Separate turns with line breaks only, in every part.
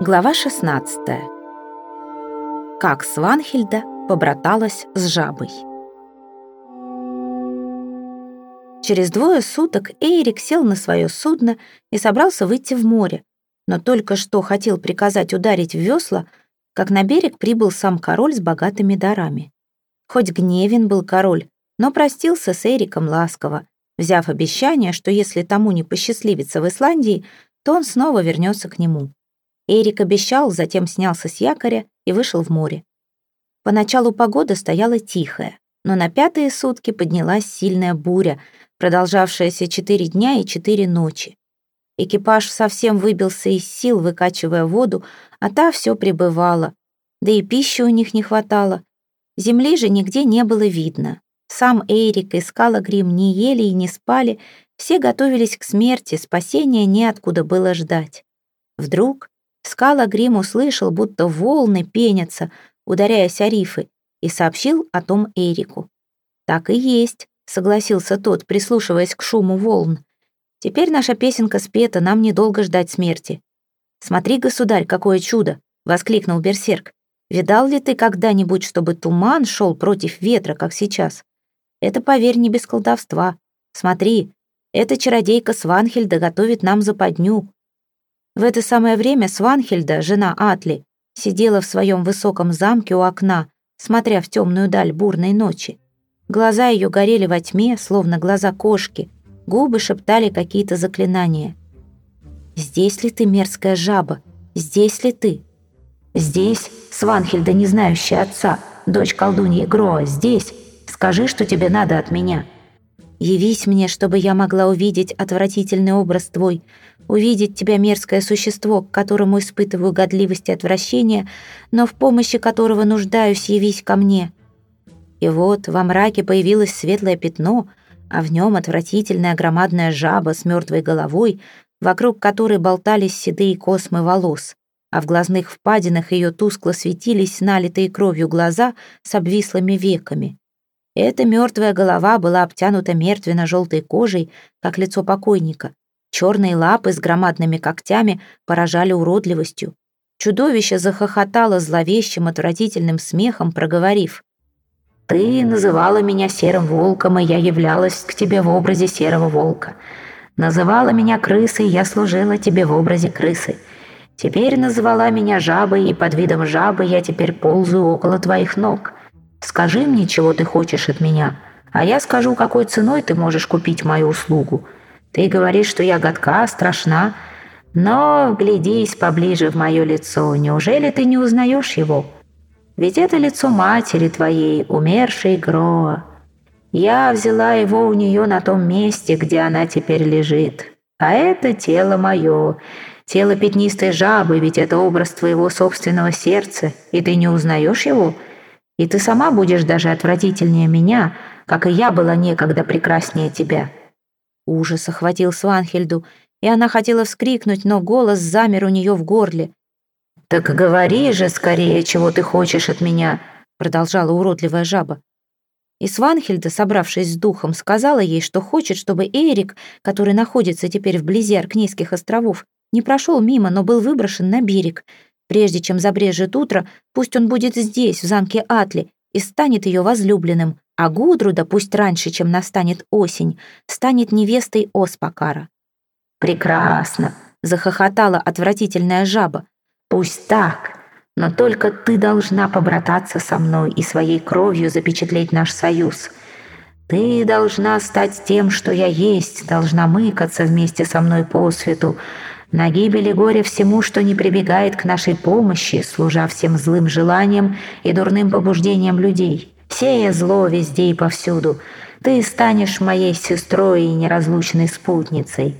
Глава 16. Как Сванхильда побраталась с жабой. Через двое суток Эйрик сел на свое судно и собрался выйти в море, но только что хотел приказать ударить в весла, как на берег прибыл сам король с богатыми дарами. Хоть гневен был король, но простился с Эриком ласково, взяв обещание, что если тому не посчастливится в Исландии, то он снова вернется к нему. Эрик обещал, затем снялся с якоря и вышел в море. Поначалу погода стояла тихая, но на пятые сутки поднялась сильная буря, продолжавшаяся четыре дня и четыре ночи. Экипаж совсем выбился из сил, выкачивая воду, а та все прибывала. Да и пищи у них не хватало. Земли же нигде не было видно. Сам Эрик и Скалагрим не ели и не спали, все готовились к смерти, спасения неоткуда было ждать. Вдруг Скала Грим услышал, будто волны пенятся, ударяясь о рифы, и сообщил о том Эрику. «Так и есть», — согласился тот, прислушиваясь к шуму волн. «Теперь наша песенка спета, нам недолго ждать смерти». «Смотри, государь, какое чудо!» — воскликнул Берсерк. «Видал ли ты когда-нибудь, чтобы туман шел против ветра, как сейчас? Это, поверь, не без колдовства. Смотри, эта чародейка Сванхельда готовит нам западню. В это самое время Сванхельда, жена Атли, сидела в своем высоком замке у окна, смотря в темную даль бурной ночи. Глаза ее горели во тьме, словно глаза кошки, губы шептали какие-то заклинания. «Здесь ли ты, мерзкая жаба? Здесь ли ты?» «Здесь, Сванхельда, не знающая отца, дочь колдуньи Гроа, здесь. Скажи, что тебе надо от меня». Явись мне, чтобы я могла увидеть отвратительный образ твой, увидеть тебя мерзкое существо, к которому испытываю годливость и отвращение, но в помощи которого нуждаюсь, явись ко мне». И вот во мраке появилось светлое пятно, а в нем отвратительная громадная жаба с мертвой головой, вокруг которой болтались седые космы волос, а в глазных впадинах ее тускло светились налитые кровью глаза с обвислыми веками. Эта мертвая голова была обтянута мертвенно-желтой кожей, как лицо покойника. Черные лапы с громадными когтями поражали уродливостью. Чудовище захохотало зловещим отвратительным смехом, проговорив. «Ты называла меня серым волком, и я являлась к тебе в образе серого волка. Называла меня крысой, я служила тебе в образе крысы. Теперь назвала меня жабой, и под видом жабы я теперь ползаю около твоих ног. Скажи мне, чего ты хочешь от меня, а я скажу, какой ценой ты можешь купить мою услугу. Ты говоришь, что я гадка, страшна, но глядись поближе в мое лицо. Неужели ты не узнаешь его? Ведь это лицо матери твоей, умершей Гроа. Я взяла его у нее на том месте, где она теперь лежит. А это тело мое, тело пятнистой жабы, ведь это образ твоего собственного сердца, и ты не узнаешь его?» И ты сама будешь даже отвратительнее меня, как и я была некогда прекраснее тебя». Ужас охватил Сванхельду, и она хотела вскрикнуть, но голос замер у нее в горле. «Так говори же скорее, чего ты хочешь от меня», продолжала уродливая жаба. И Сванхельда, собравшись с духом, сказала ей, что хочет, чтобы Эрик, который находится теперь вблизи Аркнейских островов, не прошел мимо, но был выброшен на берег, Прежде чем забрежет утро, пусть он будет здесь, в замке Атли, и станет ее возлюбленным, а Гудруда, пусть раньше, чем настанет осень, станет невестой Оспакара. «Прекрасно!» — захохотала отвратительная жаба. «Пусть так, но только ты должна побрататься со мной и своей кровью запечатлеть наш союз. Ты должна стать тем, что я есть, должна мыкаться вместе со мной по свету, на гибели горе всему, что не прибегает к нашей помощи, служа всем злым желаниям и дурным побуждениям людей. Сея зло везде и повсюду, ты станешь моей сестрой и неразлучной спутницей».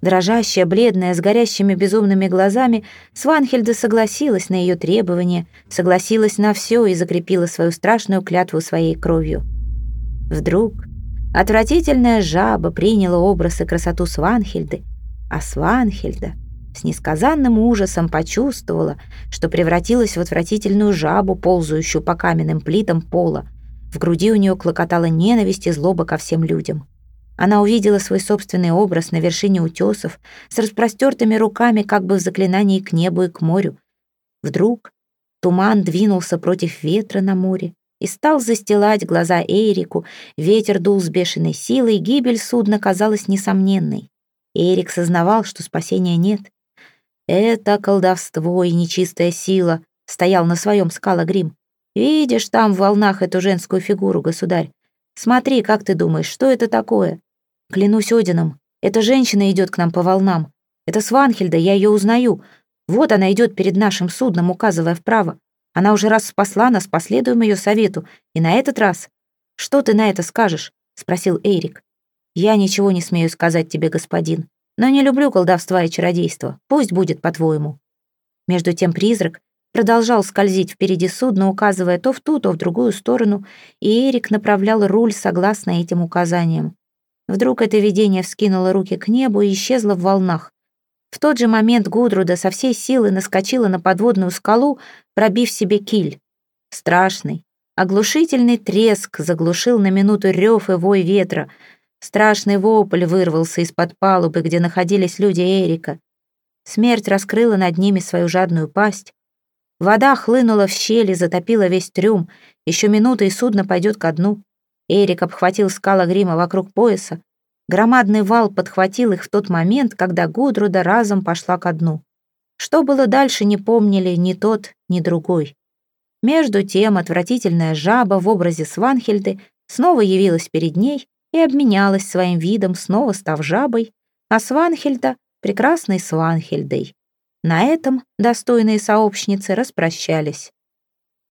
Дрожащая, бледная, с горящими безумными глазами, Сванхельда согласилась на ее требования, согласилась на все и закрепила свою страшную клятву своей кровью. Вдруг отвратительная жаба приняла образ и красоту Сванхельды, а Сванхельда с несказанным ужасом почувствовала, что превратилась в отвратительную жабу, ползающую по каменным плитам пола. В груди у нее клокотала ненависть и злоба ко всем людям. Она увидела свой собственный образ на вершине утесов, с распростертыми руками, как бы в заклинании к небу и к морю. Вдруг туман двинулся против ветра на море и стал застилать глаза Эрику. Ветер дул с бешеной силой, гибель судна казалась несомненной. Эрик сознавал, что спасения нет. «Это колдовство и нечистая сила», — стоял на своем скала Грим. «Видишь там в волнах эту женскую фигуру, государь? Смотри, как ты думаешь, что это такое?» «Клянусь Одином, эта женщина идет к нам по волнам. Это Сванхельда, я ее узнаю. Вот она идет перед нашим судном, указывая вправо. Она уже раз спасла нас, последуем ее совету. И на этот раз... Что ты на это скажешь?» — спросил Эрик. «Я ничего не смею сказать тебе, господин, но не люблю колдовства и чародейства. Пусть будет по-твоему». Между тем призрак продолжал скользить впереди судна, указывая то в ту, то в другую сторону, и Эрик направлял руль согласно этим указаниям. Вдруг это видение вскинуло руки к небу и исчезло в волнах. В тот же момент Гудруда со всей силы наскочила на подводную скалу, пробив себе киль. Страшный, оглушительный треск заглушил на минуту рев и вой ветра. Страшный вопль вырвался из-под палубы, где находились люди Эрика. Смерть раскрыла над ними свою жадную пасть. Вода хлынула в щели, затопила весь трюм. Еще минута, и судно пойдет ко дну. Эрик обхватил скала грима вокруг пояса. Громадный вал подхватил их в тот момент, когда Гудруда разом пошла ко дну. Что было дальше, не помнили ни тот, ни другой. Между тем отвратительная жаба в образе Сванхельды снова явилась перед ней и обменялась своим видом, снова став жабой, а Сванхельда — прекрасной Сванхельдой. На этом достойные сообщницы распрощались.